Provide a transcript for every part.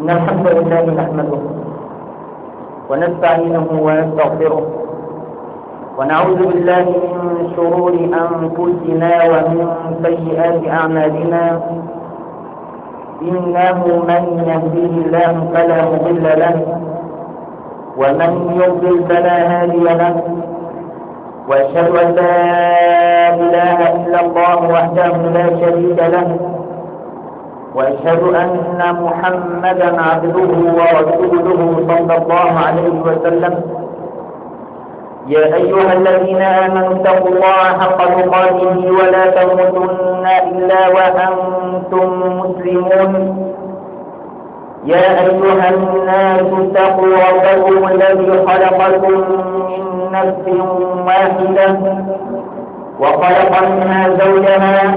إن الحمد لله نحمده ونستعينه ونستغفره ونعوذ بالله من شرور أنفسنا ومن سيئات أعمالنا. إنه من يهديه الله فلا مضل له ومن يضلل فلا هادي له. وأشهد أن لا إله إلا الله وحده لا شريك له. وأشهد أن محمدا عبده ورسوله صلى الله عليه وسلم. يا أيها الذين آمنوا اتقوا الله حق تقاته ولا تموتن إلا وأنتم مسلمون. يا أيها الناس اتقوا ربكم الذي خلقكم من نفس واحدة وخلق منها زوجها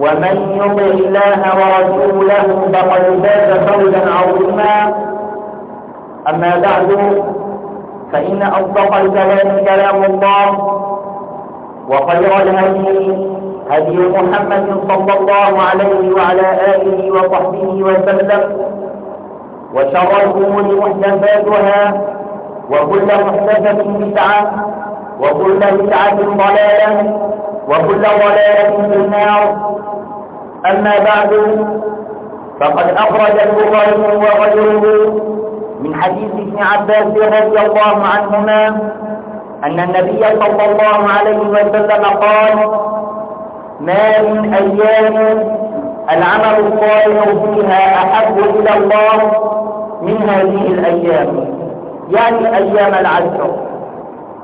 ومن يطع الله ورسوله فقد فاز فوزا عظيما. أما بعد فإن أصدق الكلام كلام الله وخير الهدي هدي محمد صلى الله عليه وعلى آله وصحبه وسلم وشر الأمور محدثاتها وكل محدثة بدعة وكل بدعة ضلالة وكل ضلالة في النار. أما بعد فقد أخرج البخاري وغيره من حديث ابن عباس رضي الله عنهما أن النبي صلى الله عليه وسلم قال ما من أيام العمل الصالح فيها أحب إلى الله من هذه الأيام. يعني أيام العشر.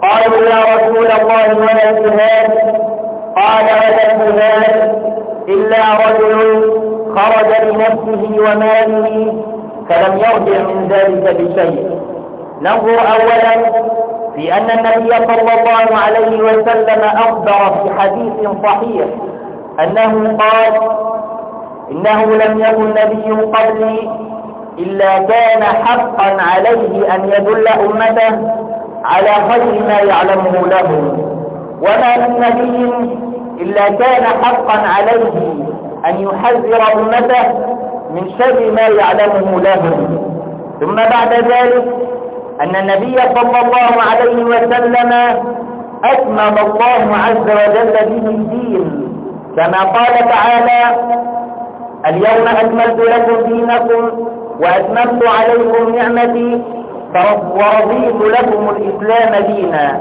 قالوا يا رسول الله ولا الجهاد قال ولا الجهاد إلا رجل خرج بنفسه وماله فلم يرجع من ذلك بشيء. ننظر أولا في أن النبي صلى الله عليه وسلم أخبر في حديث صحيح أنه قال إنه لم يكن نبي قبلي إلا كان حقا عليه أن يدل أمته على خير ما يعلمه له. وما من نبي إلا كان حقا عليه أن يحذر أمته من شر ما يعلمه لهم ثم بعد ذلك أن النبي صلى الله عليه وسلم أكمل الله عز وجل به الدين. كما قال تعالى اليوم أكملت لكم دينكم وأتممت عليكم نعمتي ورضيت لكم الإسلام دينا.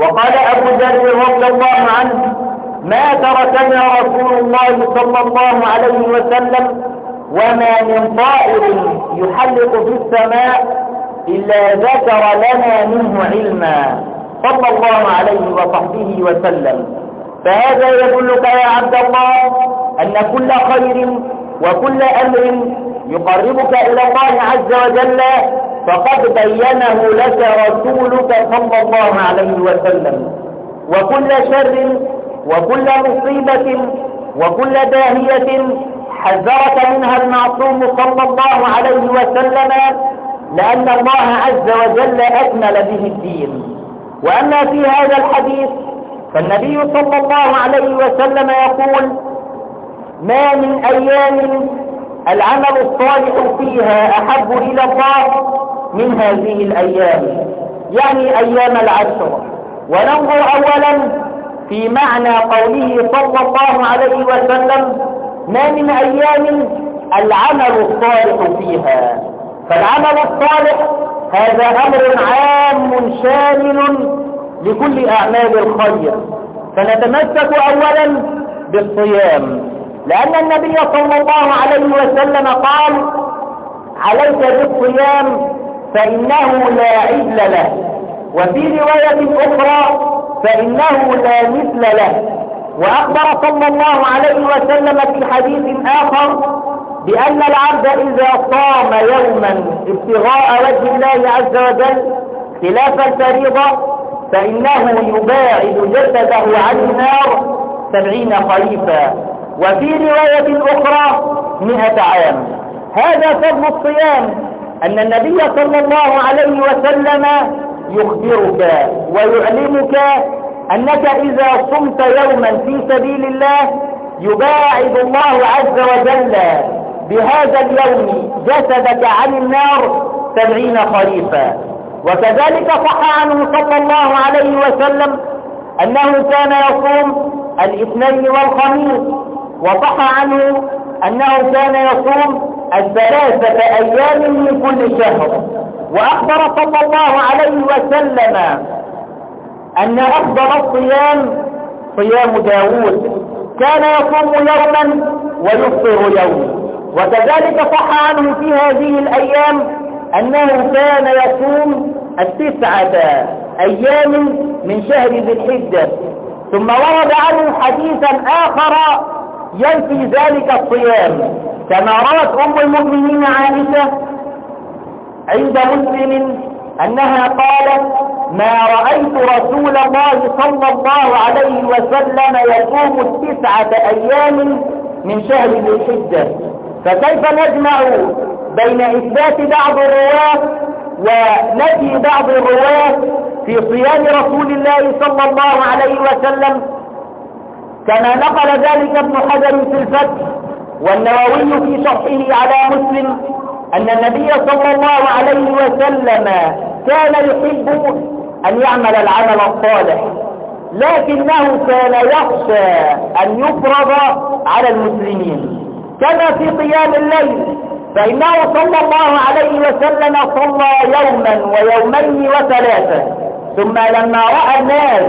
وقال أبو ذر رضي الله عنه ما تركنا رسول الله صلى الله عليه وسلم وما من طائر يحلق في السماء إلا ذكر لنا منه علما صلى الله عليه وصحبه وسلم. فهذا يدلك يا عبد الله أن كل خير وكل أمر يقربك إلى الله عز وجل فقد بينه لك رسولك صلى الله عليه وسلم. وكل شر وكل مصيبة وكل داهية حذرك منها المعصوم صلى الله عليه وسلم لأن الله عز وجل أكمل به الدين. وأما في هذا الحديث فالنبي صلى الله عليه وسلم يقول ما من أيام العمل الصالح فيها أحب إلى الله من هذه الأيام يعني أيام العشر. وننظر أولا في معنى قوله صلى الله عليه وسلم ما من أيام العمل الصالح فيها. فالعمل الصالح هذا أمر عام شامل لكل أعمال الخير. فنتمسك أولا بالصيام. لأن النبي صلى الله عليه وسلم قال عليك بالصيام فإنه لا عدل له. وفي رواية أخرى فإنه لا مثل له. وأخبر صلى الله عليه وسلم في حديث آخر بأن العبد إذا صام يوما ابتغاء وجه الله عز وجل خلاف الفريضة فإنه يباعد جسده عن النار سبعين خريفا وفي رواية أخرى مئة عام. هذا فضل الصيام. أن النبي صلى الله عليه وسلم يخبرك ويعلمك أنك إذا صمت يوما في سبيل الله يباعد الله عز وجل بهذا اليوم جسدك عن النار سبعين خريفا. وكذلك صح عنه صلى الله عليه وسلم أنه كان يصوم الاثنين والخميس وصح عنه أنه كان يصوم الثلاثة أيام من كل شهر. وأخبر صلى الله عليه وسلم أن أفضل الصيام صيام داود كان يصوم يوما ويفطر يوما. وكذلك صح عنه في هذه الأيام أنه كان يصوم التسعة أيام من شهر ذي الحجة. ثم ورد عنه حديثا آخر ينفي ذلك الصيام. كما روت أم المؤمنين عائشة عند مسلم أنها قالت ما رأيت رسول الله صلى الله عليه وسلم يصوم التسعة أيام من شهر ذي الحجة. فكيف نجمع بين إثبات بعض الرواة ونفي بعض الرواة في صيام رسول الله صلى الله عليه وسلم كما نقل ذلك ابن حجر في الفتح والنووي في شرحه على مسلم أن النبي صلى الله عليه وسلم كان يحب أن يعمل العمل الصالح لكنه كان يخشى أن يفرض على المسلمين. كما في قيام الليل فإنه صلى الله عليه وسلم صلى يوما ويومين وثلاثة ثم لما رأى الناس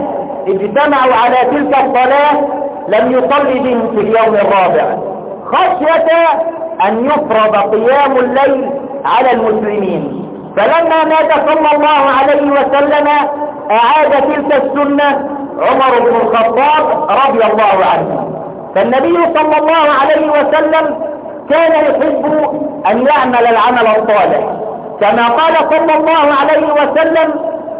اجتمعوا على تلك الصلاة لم يصلي بهم في اليوم الرابع. خشية أن يفرض قيام الليل على المسلمين. فلما مات صلى الله عليه وسلم أعاد تلك السنة عمر بن الخطاب رضي الله عنه. فالنبي صلى الله عليه وسلم كان يحب أن يعمل العمل الصالح. كما قال صلى الله عليه وسلم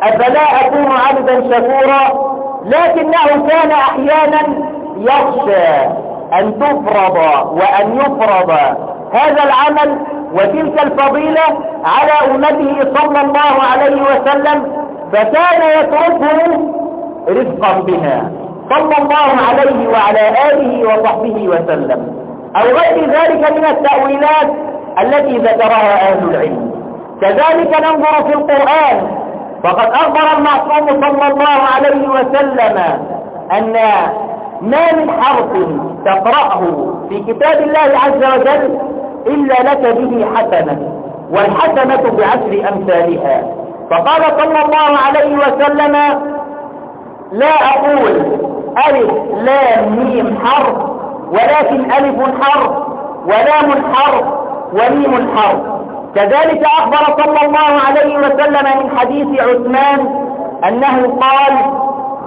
أفلا أكون عبدا شكورا؟ لكنه كان أحيانا يخشى أن تفرض وأن يفرض هذا العمل وتلك الفضيلة على أمته صلى الله عليه وسلم فكان يتركه رفقا بها صلى الله عليه وعلى آله وصحبه وسلم. أو غير ذلك من التأويلات التي ذكرها أهل العلم. كذلك ننظر في القرآن فقد أخبر المعصوم صلى الله عليه وسلم أن ما من حرف تقرأه في كتاب الله عز وجل إلا لك به حسنة والحسنة بعشر أمثالها. فقال صلى الله عليه وسلم لا أقول ألف لام ميم حرف ولكن ألف حرف ولام حرف وميم حرف. كذلك أخبر صلى الله عليه وسلم من حديث عثمان أنه قال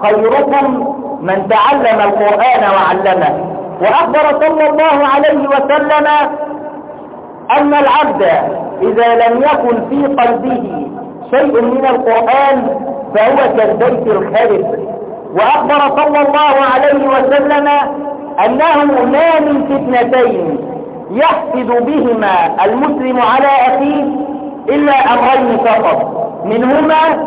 خيركم من تعلم القرآن وعلمه. وأخبر صلى الله عليه وسلم أن العبد إذا لم يكن في قلبه شيء من القرآن فهو كالبيت الخارب وأخبر صلى الله عليه وسلم أنه ما من فتنتين يحسد بهما المسلم على أخيه إلا أمرين فقط. منهما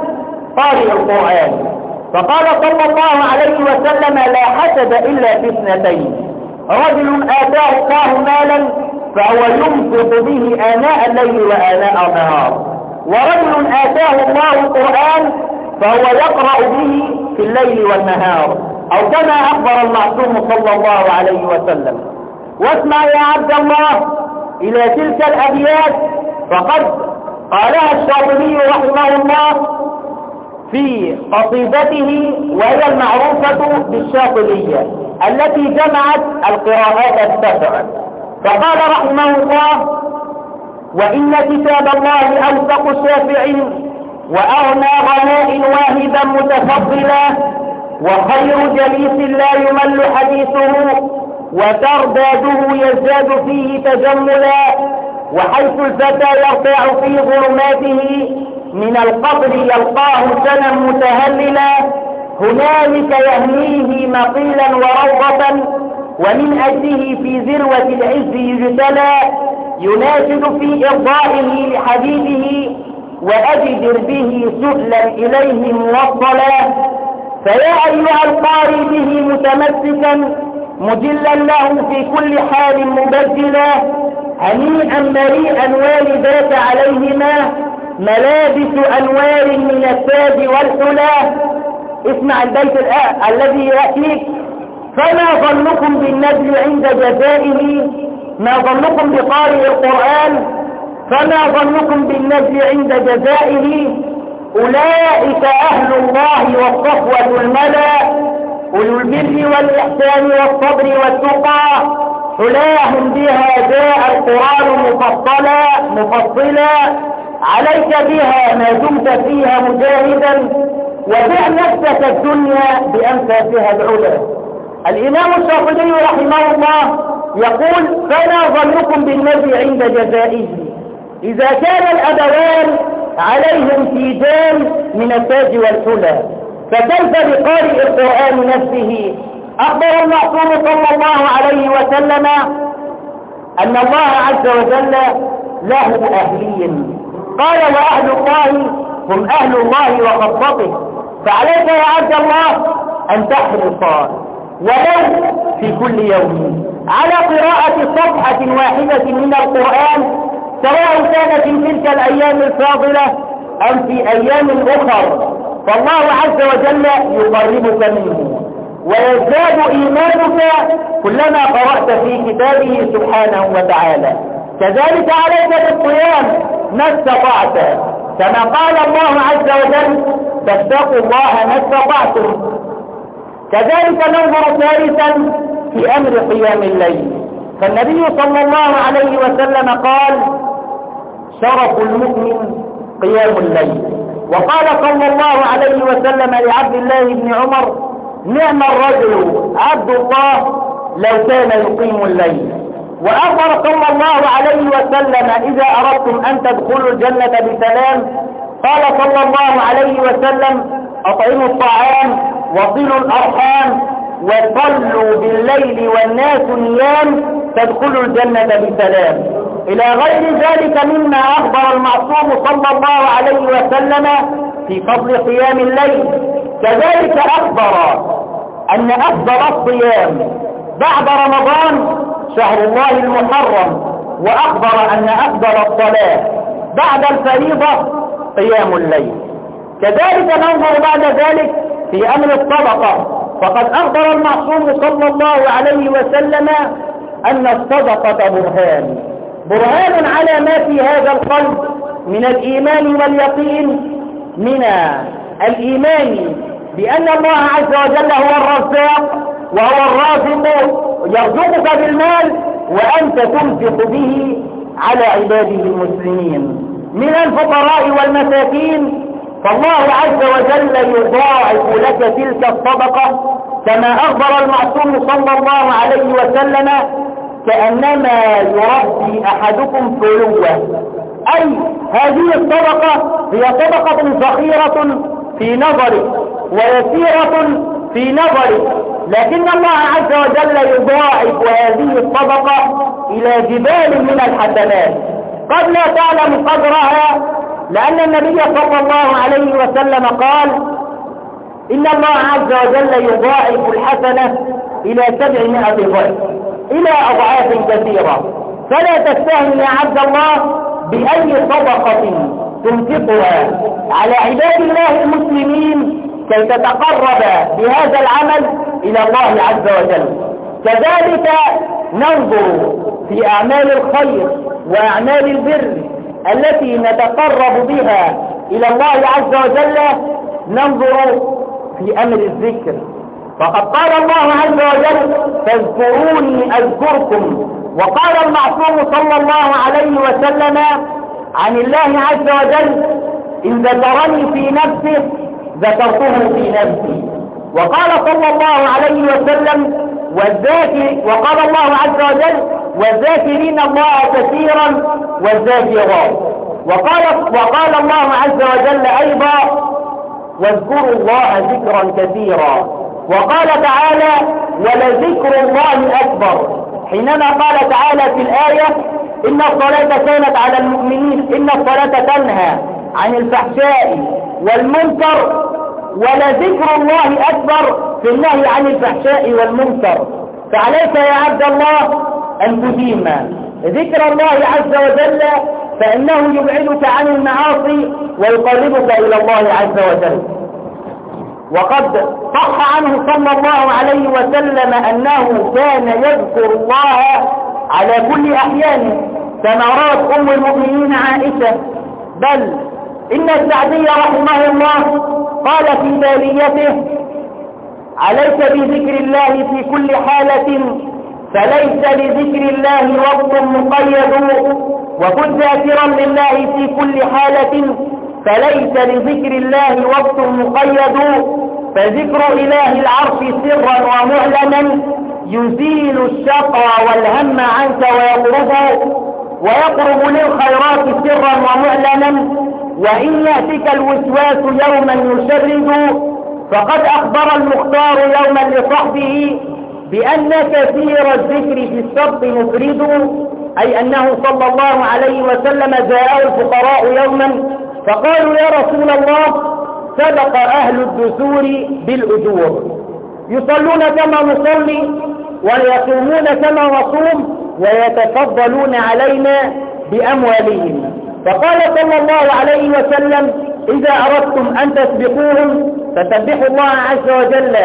قارئ القرآن. فقال صلى الله عليه وسلم لا حسد إلا في اثنتين. رجل آتاه الله مالا فهو ينفق به آناء الليل وآناء النهار. ورجل آتاه الله القرآن فهو يقرأ به في الليل والنهار. أو كما أخبر المعصوم صلى الله عليه وسلم. واسمع يا عبد الله إلى تلك الأبيات فقد قالها الشاطبي رحمه الله في قصيدته وهي المعروفة بالشاطبية التي جمعت القراءات السبع فقال رحمه الله وإن كتاب الله أوثق الشافعين وأغنى غناء واهبا متفضلا وخير جليس لا يمل حديثه وترداده يزداد فيه تجملا وحيث الفتى يرتاع في ظلماته من القبر يلقاه سنا متهللا هنالك يهنيه مقيلا وروضة ومن أجله في ذروة العز يجتلى يناشد في إرضائه لحبيبه وأجدر به سهلا إليه موصلا. فيا أيها القاري به متمسكا مجلا له في كل حال مبدلا هنيئا مريئا والداك عليهما ملابس أنوار من التاج والحلا اسمع البيت الذي يأتيك. فما ظنكم بالنبي عند جزائه؟ ما ظنكم بقارئ القرآن؟ فما ظنكم بالنبي عند جزائه؟ أولئك أهل الله والصفوة الملا. أولو البر والإحسان والصبر والتقى. حلاهم بها جاء القرآن مفصلا. مفصلا عليك بها ما دمت فيها مجاهدا وبع نفسك الدنيا بأنفاسها العلا. الإمام الشافعي رحمه الله يقول فلا ظنكم بالنبي عند جزائه. إذا كان الأبوان عليهم تيجان من التاج والحلى فكيف بقارئ القرآن نفسه؟ أخبر المعصوم صلى الله عليه وسلم أن الله عز وجل له أهلين قال وأهل الله هم أهل الله وخطته فعليك يا عبد الله أن تحرص ولو في كل يوم. على قراءة صفحة واحدة من القرآن سواء كانت في تلك الأيام الفاضلة أم في أيام أخر. فالله عز وجل يقربك منه. ويزداد إيمانك كلما قرأت في كتابه سبحانه وتعالى. كذلك عليك بالصيام ما استطعت. كما قال الله عز وجل فاتقوا الله ما استطعتم. كذلك ننظر ثالثا في أمر قيام الليل. فالنبي صلى الله عليه وسلم قال شرف المؤمن قيام الليل. وقال صلى الله عليه وسلم لعبد الله بن عمر نعم الرجل عبد الله لو كان يقيم الليل. وأخبر صلى الله عليه وسلم إذا أردتم أن تدخلوا الجنة بسلام قال صلى الله عليه وسلم أطعموا الطعام وصلوا الأرحام وصلوا بالليل والناس نيام تدخلوا الجنة بسلام. إلى غير ذلك مما أخبر المعصوم صلى الله عليه وسلم في فضل قيام الليل. كذلك أخبر أن أفضل الصيام بعد رمضان شهر الله المحرم وأخبر أن أفضل الصلاة بعد الفريضة قيام الليل. كذلك ننظر بعد ذلك في أمر الصدقة. فقد أخبر المعصوم صلى الله عليه وسلم أن الصدقة برهان. برهان على ما في هذا القلب من الإيمان واليقين من الإيمان بأن الله عز وجل هو الرزاق وهو الرازق يرزقك بالمال وأنت تنفق به على عباده المسلمين. من الفقراء والمساكين فالله عز وجل يضاعف لك تلك الصدقة كما أخبر المعصوم صلى الله عليه وسلم كأنما يربي أحدكم فلوة أي هذه الصدقة هي صدقة صغيرة في نظرك ويسيرة في نظرك لكن الله عز وجل يضاعف هذه الصدقة إلى جبال من الحسنات. قد لا تعلم قدرها لأن النبي صلى الله عليه وسلم قال إن الله عز وجل يضاعف الحسنة إلى سبعمائة ضعف إلى أضعاف كثيرة. فلا تستهن يا عبد الله بأي صدقة تنفقها. على عباد الله المسلمين كي تتقرب بهذا العمل إلى الله عز وجل. كذلك ننظر في أعمال الخير وأعمال البر التي نتقرب بها إلى الله عز وجل. ننظر في أمر الذكر. فقد قال الله عز وجل فاذكروني أذكركم. وقال المعصوم صلى الله عليه وسلم عن الله عز وجل إن ذكرني في نفسه ذكرته في نفسي. وقال صلى الله عليه وسلم والذاكر وقال الله عز وجل والذاكرين الله كثيرا والذاكرات. وقال, وقال الله عز وجل أيضا واذكروا الله ذكرا كثيرا. وقال تعالى ولذكر الله أكبر. حينما قال تعالى في الآية إن الصلاة كانت على المؤمنين إن الصلاة تنهى عن الفحشاء والمنكر ولذكر الله أكبر في النهي عن الفحشاء والمنكر. فعليك يا عبد الله أن تديم ذكر الله عز وجل فإنه يبعدك عن المعاصي ويقربك إلى الله عز وجل. وقد صح عنه صلى الله عليه وسلم أنه كان يذكر الله على كل أحيانه كما روت أم المؤمنين عائشة. بل إن السعدي رحمه الله قال في باليته عليك بذكر الله في كل حالة؟ فليس لذكر الله وقت مقيد وكن ذاكرا لله في كل حالة. فليس لذكر الله وقت مقيد. فذكر إله العرش سرا ومعلنا يزيل الشقى والهم عنك ويقرب ويقرب للخيرات سرا ومعلنا وإن يأتك الوسواس يوما يشرد فقد أخبر المختار يوما لصحبه بأن كثير الذكر في السبط مفرد أي أنه صلى الله عليه وسلم جاءه الفقراء يوما فقالوا يا رسول الله سبق أهل الدثور بالأجور. يصلون كما نصلي ويصومون كما نصوم ويتفضلون علينا بأموالهم. فقال صلى الله عليه وسلم إذا أردتم أن تسبقوهم فسبحوا الله عز وجل.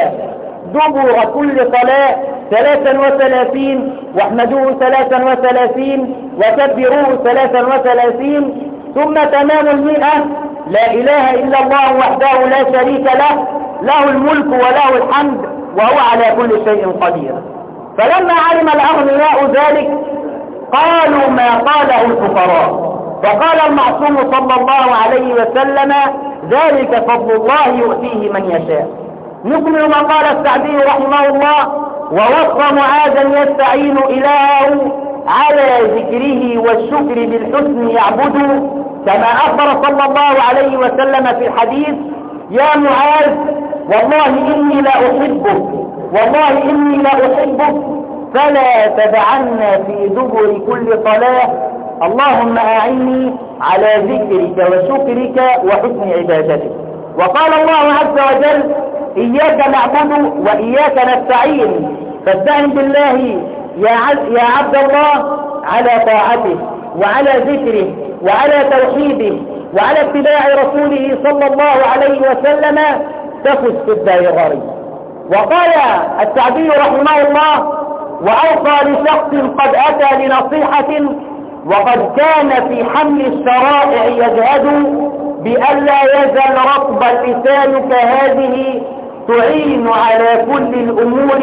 دبر كل صلاة ثلاثا وثلاثين واحمدوه ثلاثا وثلاثين وكبروه ثلاثا وثلاثين ثم تمام المئة لا إله إلا الله وحده لا شريك له له الملك وله الحمد وهو على كل شيء قدير. فلما علم الأغنياء ذلك قالوا ما قاله الفقراء. فقال المعصوم صلى الله عليه وسلم ذلك فضل الله يؤتيه من يشاء. نكمل ما قال السعدي رحمه الله ووصى معاذا يستعين إلهه على ذكره والشكر بالحسن يعبد كما أخبر صلى الله عليه وسلم في الحديث يا معاذ والله إني لا أحبك والله إني لا أحبك فلا تدعنا في دبر كل صلاة اللهم أعني على ذكرك وشكرك وحسن عبادتك. وقال الله عز وجل إياك نعبد وإياك نستعين. فاستعن بالله يا عبد الله على طاعته وعلى ذكره وعلى توحيده وعلى اتباع رسوله صلى الله عليه وسلم. تفز في الدائرة وقال السعدي رحمه الله وأوصى لشخص قد أتى لنصيحة وقد كان في حمل الشرائع يجهد بألا يزل رطبا لسانك هذه تعين على كل الأمور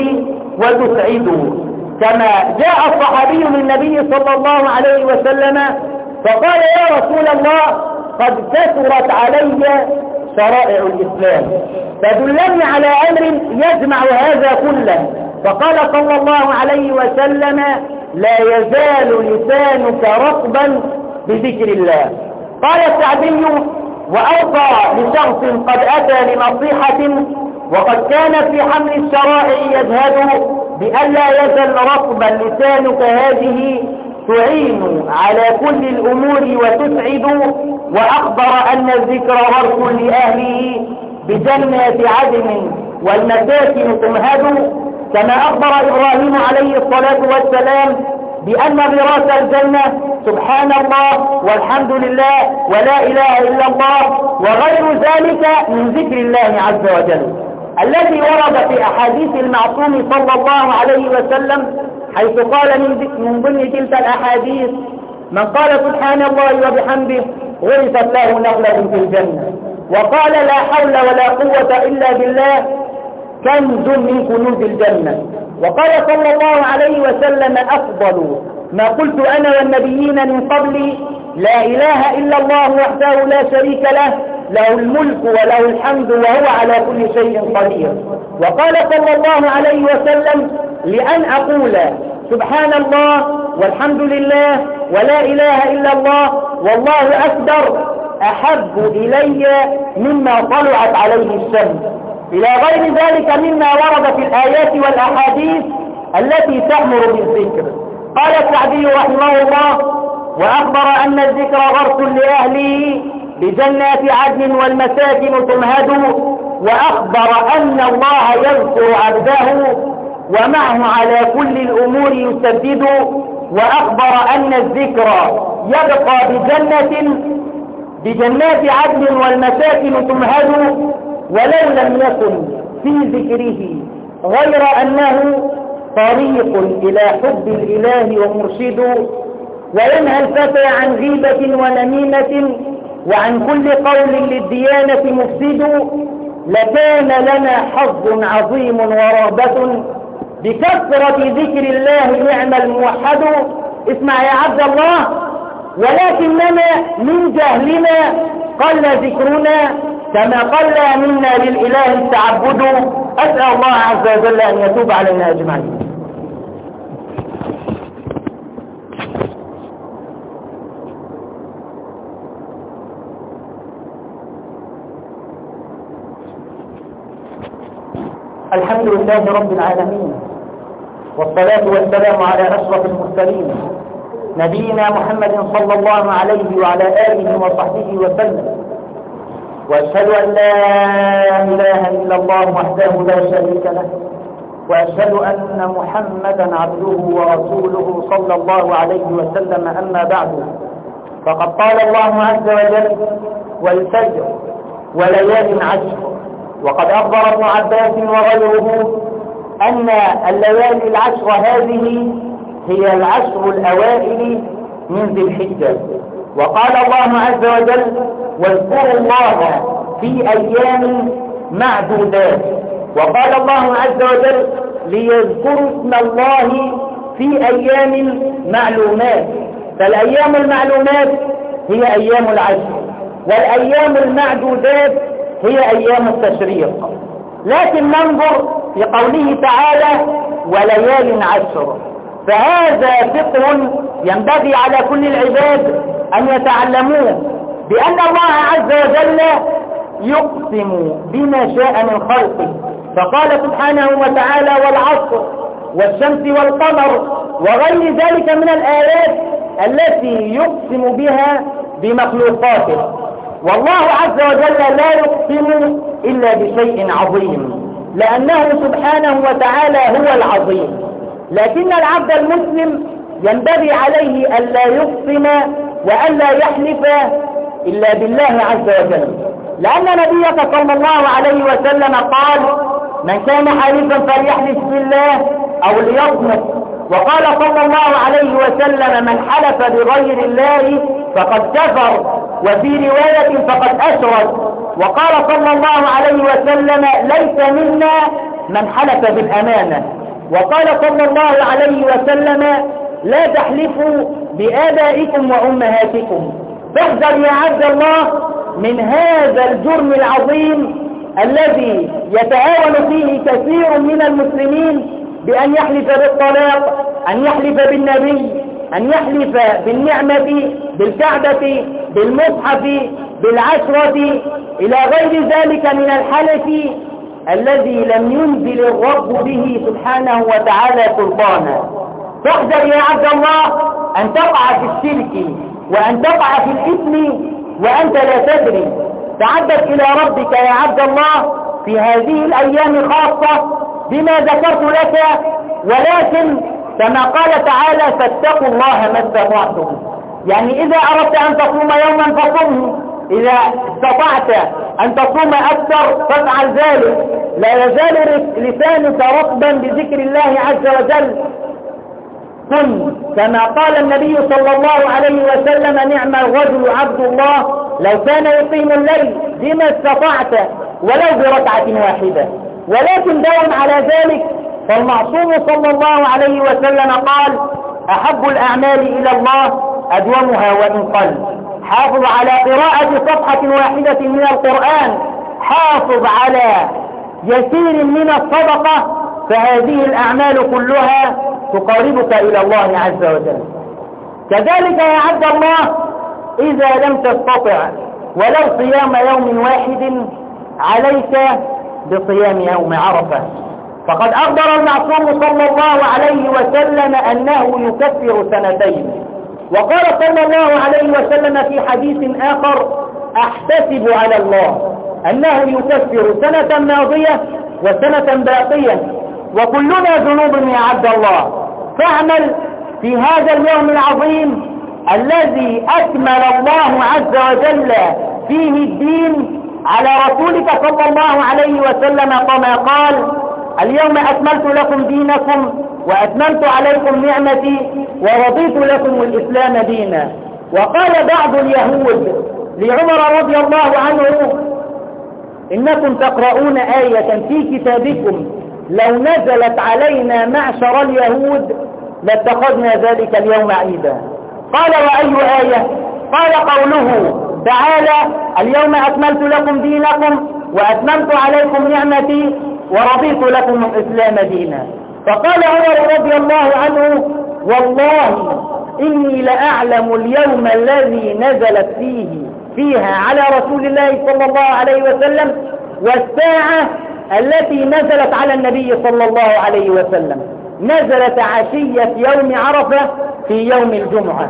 وتسعده كما جاء الصحابي للنبي صلى الله عليه وسلم فقال يا رسول الله قد كثرت علي شرائع الإسلام. فدلني على أمر يجمع هذا كله. فقال صلى الله عليه وسلم لا يزال لسانك رطبا بذكر الله. قال السعدي وأوصى لشخص قد أتى لنصيحة وقد كان في حمل الشرائع يجهد بألا يزل رطبا لسانك هذه تعين على كل الأمور وتسعد. وأخبر أن الذكر غرس لأهله بجنات عدن والمساكن تمهد. كما أخبر إبراهيم عليه الصلاة والسلام بأن ميراث الجنة سبحان الله والحمد لله ولا إله إلا الله وغير ذلك من ذكر الله عز وجل. الذي ورد في أحاديث المعصوم صلى الله عليه وسلم حيث قال من ضمن تلك الأحاديث من قال سبحان الله وبحمده غرفت له نغلة في الجنة. وقال لا حول ولا قوة إلا بالله كنز من كنوز الجنة. وقال صلى الله عليه وسلم أفضل ما قلت أنا والنبيين من قبلي لا إله إلا الله وحده لا شريك له له الملك وله الحمد وهو على كل شيء قدير. وقال صلى الله عليه وسلم لأن أقول سبحان الله والحمد لله ولا إله إلا الله والله أكبر أحب إلي مما طلعت عليه الشمس. إلى غير ذلك مما ورد في الآيات والأحاديث التي تأمر بالذكر. قال السعدي رحمه الله وأخبر أن الذكر غرس لأهله بجنات عدن والمساكن تمهد وأخبر أن الله يذكر عبده ومعه على كل الأمور يسدد وأخبر أن الذكر يبقى بجنة بجنات عدن والمساكن تمهد ولو لم يكن في ذكره غير أنه طريق إلى حب الإله ومرشد وينهى الفتى عن غيبة ونميمة وعن كل قول للديانة مفسد لكان لنا حظ عظيم ورغبة بكثرة ذكر الله نعم الموحد. اسمع يا عبد الله ولكننا من جهلنا قل ذكرنا كما قل منا للإله التعبد. أسأل الله عز وجل أن يتوب علينا أجمعين. الحمد لله رب العالمين. والصلاة والسلام على أشرف المرسلين. نبينا محمد صلى الله عليه وعلى آله وصحبه وسلم. وأشهد أن لا إله إلا الله وحده لا شريك له. وأشهد أن محمدا عبده ورسوله صلى الله عليه وسلم أما بعد. فقد قال الله عز وجل والفجر وليال عشر وقد أخبر ابن عباس وغيره أن الليالي العشر هذه هي العشر الأوائل من ذي الحجة. وقال الله عز وجل واذكروا الله في أيام معدودات وقال الله عز وجل ليذكروا اسم الله في أيام معلومات فالأيام المعلومات هي أيام العشر والأيام المعدودات هي أيام التشريق. لكن ننظر في قوله تعالى وليال عشر فهذا فقه ينبغي على كل العباد أن يتعلموه بأن الله عز وجل يقسم بما شاء من خلقه. فقال سبحانه وتعالى والعصر والشمس والقمر وغير ذلك من الآيات التي يقسم بها بمخلوقاته. والله عز وجل لا يقسم إلا بشيء عظيم لأنه سبحانه وتعالى هو العظيم. لكن العبد المسلم ينبغي عليه ألا يقسم وألا يحلف إلا بالله عز وجل. لأن نبيك صلى الله عليه وسلم قال من كان حالفا فليحلف بالله أو ليصمت. وقال صلى الله عليه وسلم من حلف بغير الله فقد كفر وفي رواية فقد أشرك. وقال صلى الله عليه وسلم ليس منا من حلف بالأمانة. وقال صلى الله عليه وسلم لا تحلفوا بآبائكم وأمهاتكم. فاحذر يا عبد الله من هذا الجرم العظيم الذي يتهاون فيه كثير من المسلمين بأن يحلف بالطلاق أن يحلف بالنبي أن يحلف بالنعمة بالكعبة بالمصحف بالعشرة إلى غير ذلك من الحلف الذي لم ينزل الرب به سبحانه وتعالى سلطانا. فاحذر يا عبد الله أن تقع في الشرك وأن تقع في الإثم وأنت لا تدري. تعبد إلى ربك يا عبد الله في هذه الأيام خاصة بما ذكرت لك. ولكن كما قال تعالى فاتقوا الله ما استطعتم. يعني إذا أردت أن تصوم يوما فصمه إذا استطعت أن تصوم أكثر فافعل ذلك. لا يزال لسانك رطبا بذكر الله عز وجل. كن كما قال النبي صلى الله عليه وسلم نعم الرجل عبد الله. لو كان يقيم الليل بما استطعت ولو بركعة واحدة. ولكن داوم على ذلك. فالمعصوم صلى الله عليه وسلم قال أحب الأعمال إلى الله أدومها وإن قل. حافظ على قراءة صفحة واحدة من القرآن. حافظ على يسير من الصدقة. فهذه الأعمال كلها تقربك إلى الله عز وجل. كذلك يا عبد الله إذا لم تستطع ولو صيام يوم واحد عليك بصيام يوم عرفة. فقد أخبر المعصوم صلى الله عليه وسلم أنه يكفر سنتين. وقال صلى الله عليه وسلم في حديث آخر أحتسب على الله أنه يكفر سنة ماضية وسنة باقية وكلنا ذنوب يا عبد الله. فاعمل في هذا اليوم العظيم الذي أكمل الله عز وجل فيه الدين على رسولك صلى الله عليه وسلم كما قال اليوم أكملت لكم دينكم وأتممت عليكم نعمتي ورضيت لكم الإسلام دينا. وقال بعض اليهود لعمر رضي الله عنه إنكم تقرؤون آية في كتابكم لو نزلت علينا معشر اليهود لاتخذنا ذلك اليوم عيدا. قال وأي آية؟ قال قوله تعالى اليوم أكملت لكم دينكم وأتممت عليكم نعمتي ورضيت لكم الإسلام دينا. فقال عمر رضي الله عنه والله إني لأعلم اليوم الذي نزلت فيه فيها على رسول الله صلى الله عليه وسلم والساعة التي نزلت على النبي صلى الله عليه وسلم. نزلت عشية يوم عرفة في يوم الجمعة.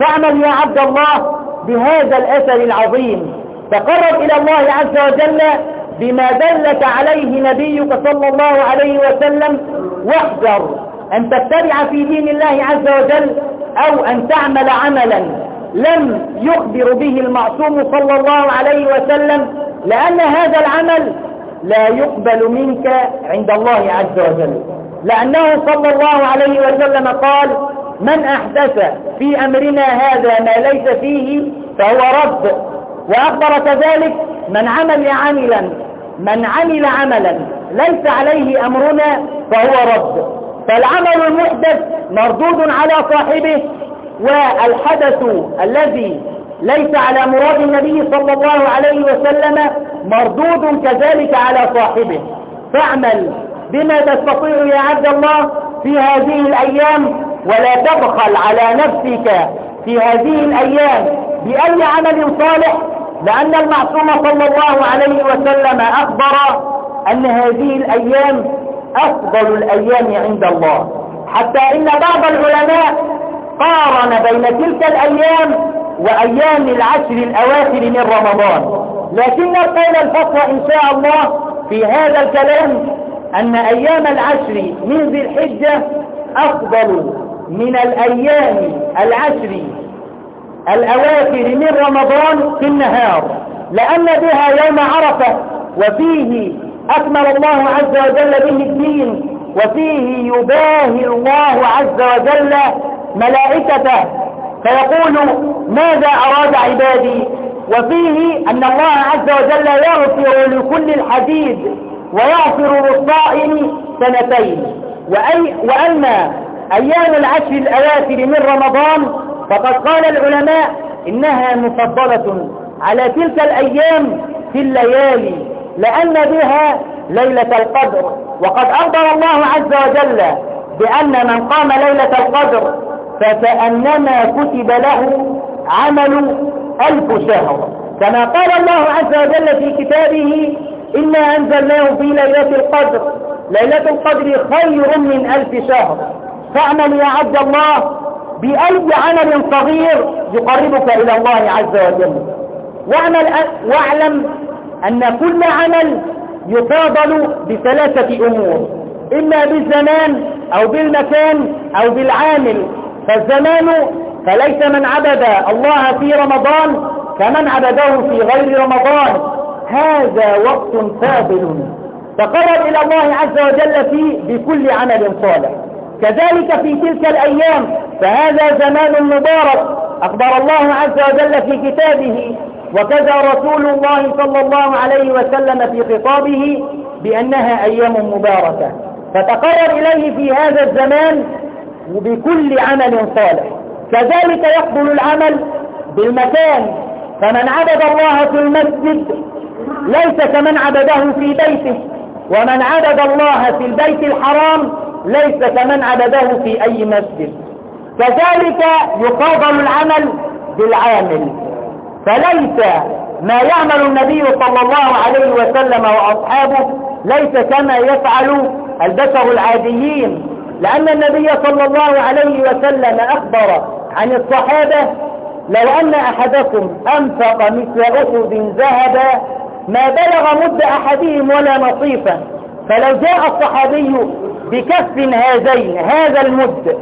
فاعمل يا عبد الله بهذا الأثر العظيم. تقرب إلى الله عز وجل بما دلك عليه نبيك صلى الله عليه وسلم واحذر أن تتبع في دين الله عز وجل أو أن تعمل عملا لم يخبر به المعصوم صلى الله عليه وسلم لأن هذا العمل لا يقبل منك عند الله عز وجل. لأنه صلى الله عليه وسلم قال من أحدث في أمرنا هذا ما ليس فيه فهو رد وأخبر كذلك من عمل عملا من عمل عملا ليس عليه أمرنا فهو رد. فالعمل المحدث مردود على صاحبه والحدث الذي ليس على مراد النبي صلى الله عليه وسلم مردود كذلك على صاحبه. فاعمل بما تستطيع يا عبد الله في هذه الأيام ولا تبخل على نفسك في هذه الأيام بأي عمل صالح لأن المعصوم صلى الله عليه وسلم أخبر أن هذه الأيام أفضل الأيام عند الله. حتى إن بعض العلماء قارن بين تلك الأيام وأيام العشر الأواخر من رمضان. لكن القول الفصل إن شاء الله في هذا الكلام أن أيام العشر من ذي الحجة أفضل من الأيام العشر الأواخر من رمضان في النهار لأن بها يوم عرفة وفيه أكمل الله عز وجل به الدين وفيه يباهي الله عز وجل ملائكته. فيقول ماذا أراد عبادي؟ وفيه أن الله عز وجل يغفر لكل الحديد ويغفر للصائم سنتين. وأي وأن أيام العشر الأواخر من رمضان فقد قال العلماء إنها مفضلة على تلك الأيام في الليالي لأن بها ليلة القدر. وقد أخبر الله عز وجل بأن من قام ليلة القدر فكأنما كتب له عمل ألف شهر. كما قال الله عز وجل في كتابه إنا أنزلناه في ليلة القدر. ليلة القدر خير من ألف شهر. فاعمل يا عبد الله بأي عمل صغير يقربك إلى الله عز وجل. واعمل واعلم أن كل عمل يفاضل بثلاثة أمور. إما بالزمان أو بالمكان أو بالعامل. فالزمان فليس من عبد الله في رمضان كمن عبده في غير رمضان. هذا وقت فاضل تقرب إلى الله عز وجل فيه بكل عمل صالح. كذلك في تلك الأيام فهذا زمان مبارك أخبر الله عز وجل في كتابه وكذا رسول الله صلى الله عليه وسلم في خطابه بأنها أيام مباركة. فتقرب إليه في هذا الزمان وبكل عمل صالح. كذلك يقبل العمل بالمكان فمن عبد الله في المسجد ليس كمن عبده في بيته ومن عبد الله في البيت الحرام ليس كمن عبده في أي مسجد. كذلك يفاضل العمل بالعامل. فليس ما يعمل النبي صلى الله عليه وسلم وأصحابه ليس كما يفعل البشر العاديين. لأن النبي صلى الله عليه وسلم أخبر عن الصحابة لو أن أحدكم أنفق مثل أحد ذهبا ما بلغ مد أحدهم ولا نصيفا. فلو جاء الصحابي بكف هذين هذا المد.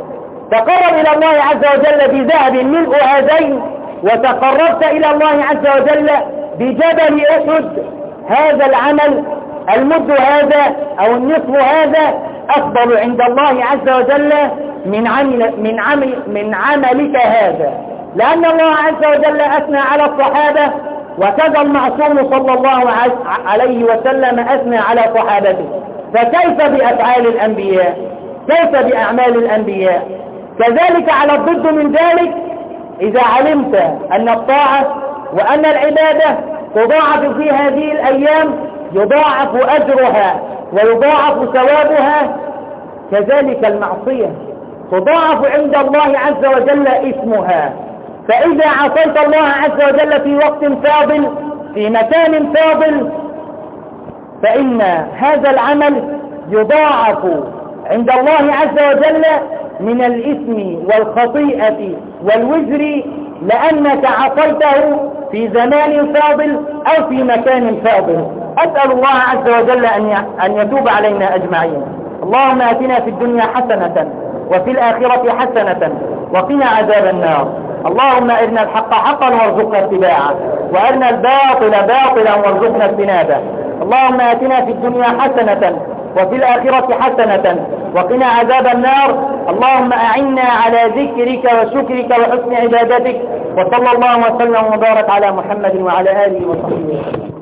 تقرب إلى الله عز وجل بذهب ملء هذين وتقربت إلى الله عز وجل بجبل أحد. هذا العمل المد هذا أو النصف هذا أفضل عند الله عز وجل من عمل من عمل من عملك هذا. لأن الله عز وجل أثنى على الصحابة وكذا المعصوم صلى الله عليه وسلم أثنى على صحابته. فكيف بأفعال الأنبياء؟ كيف بأعمال الأنبياء؟ كذلك على الضد من ذلك إذا علمت أن الطاعة وأن العبادة تضاعف في هذه الأيام يضاعف أجرها ويضاعف ثوابها كذلك المعصية تضاعف عند الله عز وجل اسمها فإذا عصيت الله عز وجل في وقت فاضل في مكان فاضل فإن هذا العمل يضاعف عند الله عز وجل من الإثم والخطيئة والوزر لأنك عصيته في زمان فاضل أو في مكان فاضل. أسأل الله عز وجل أن يتوب علينا أجمعين. اللهم آتنا في الدنيا حسنة وفي الآخرة حسنة وقنا عذاب النار. اللهم أرنا الحق حقا وارزقنا اتباعه وأرنا الباطل باطلا وارزقنا اجتنابه. اللهم آتنا في الدنيا حسنة وفي الآخرة حسنة وقنا عذاب النار. اللهم أعنا على ذكرك وشكرك وحسن عبادتك. وصلى الله وسلم وبارك على محمد وعلى آله وصحبه